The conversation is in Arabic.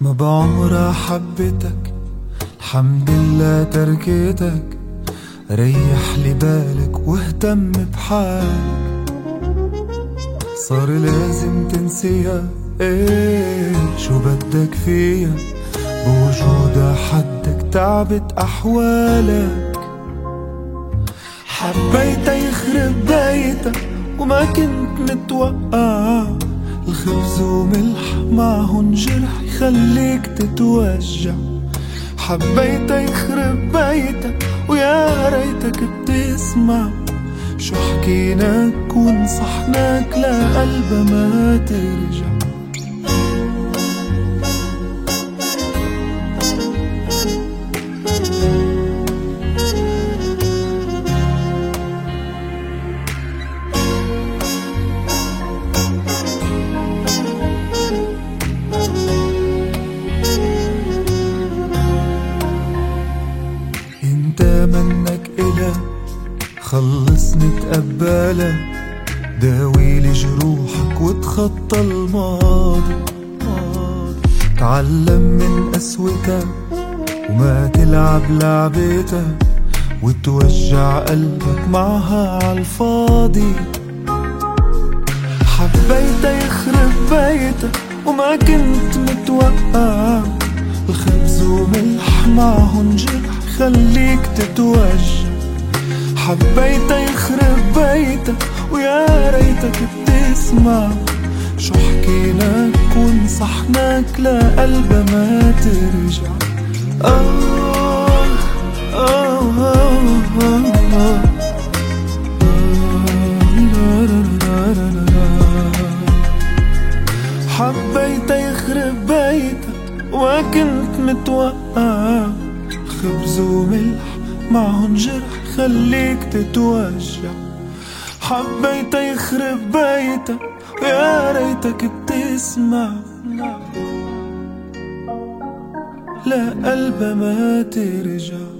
ما بعمرها حبيتك الحمد لله تركتك ريح لي بالك واهتم بحالك. صار لازم تنسيها إيه شو بدك فيها؟ بوجودها حدك تعبت أحوالك. حبيتها يخرب بيتك وما كنت متوقع الخبز وملح معهن جرح يخليك تتوجع. حبيتك يخرب بيتك ويا ريتك بتسمع. شو حكيناك ونصحناك لقلبها ما ترجع. خلصني تقبلك داويلي جروحك وتخطى الماضي. تعلم من قسوتك وما تلعب لعبتك وتوجع قلبك معها عالفاضي حبيتها يخرب بيتك وما كنت متوقع الخبز وملح معهن جرح خليك تتوجع. حبيتها يخرب بيتك ويا ريتك بتسمع شو حكيناك ونصحناك لقلبها ما ترجع آه آه آه آه حبيتها يخرب بيتك وما كنت متوقع خبز وملح معهن جرح خليك تتوجع. حبيتها يخرب بيتك ويا ريتك بتسمع. لا قلبها ما ترجع.